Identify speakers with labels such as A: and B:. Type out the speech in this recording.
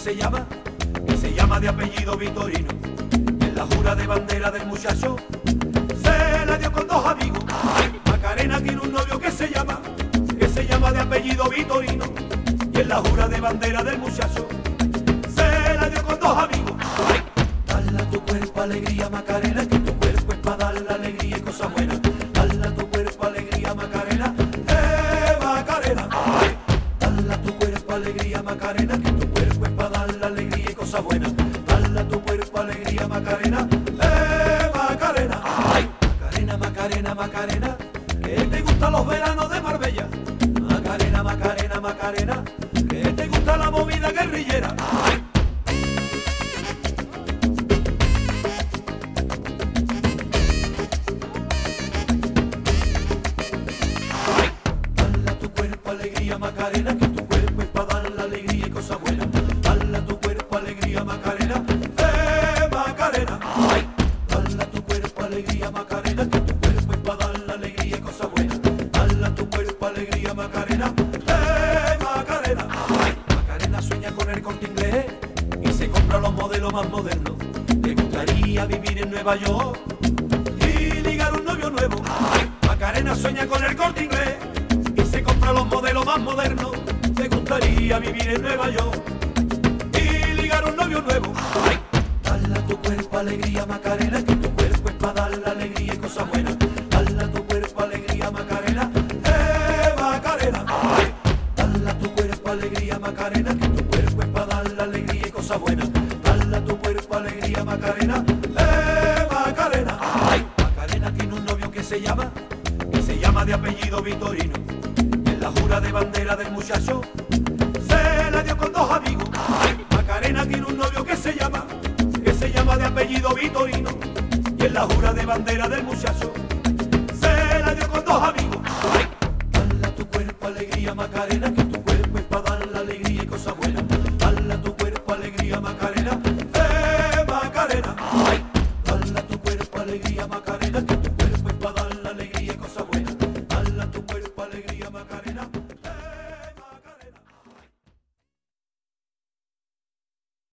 A: se llama, que se llama de apellido Vitorino. En la jura de bandera del muchacho se la dio con dos amigos. Macarena tiene un novio que se llama, que se llama de apellido Vitorino. Y en la jura de bandera del muchacho se la dio con dos amigos. Dale a tu cuerpo alegría Macarena, que tu cuerpo es para dar la alegría y cosas buenas. Dale a tu cuerpo alegría Macarena, alegría y cosas buenas. Dale a tu cuerpo alegría Macarena, eh Macarena. Macarena, Macarena, Macarena, que te gustan los veranos de Marbella. Macarena, Macarena, Macarena, que te gusta la movida guerrillera. Ay. Macarena, Macarena, que tu cuerpo es para dar la alegría y cosas buenas. Dale a tu cuerpo alegría Macarena, eh Macarena. Macarena sueña con el corte inglés y se compra los modelos más modernos. Le gustaría vivir en Nueva York y ligar un novio nuevo. Ay, Macarena sueña con el corte inglés y se compra los modelos más modernos. Le gustaría vivir en Nueva York y ligar un novio nuevo. Ay, dale a tu cuerpo alegría Macarena, que tu cuerpo es para dar la alegría y cosas buenas. Dale a tu cuerpo alegría Macarena, eh Macarena. Ay, dale a tu cuerpo alegría Macarena, que tu cuerpo es para dar la alegría y cosas buenas. Dale a tu cuerpo alegría Macarena, eh Macarena. Ay, Macarena tiene un novio que se llama, que se llama de apellido Vitorino. En la jura de bandera del muchacho se la dio con dos amigos. Ay, Macarena tiene un novio que se llama, que se llama de apellido Vitorino. La jura de bandera del muchacho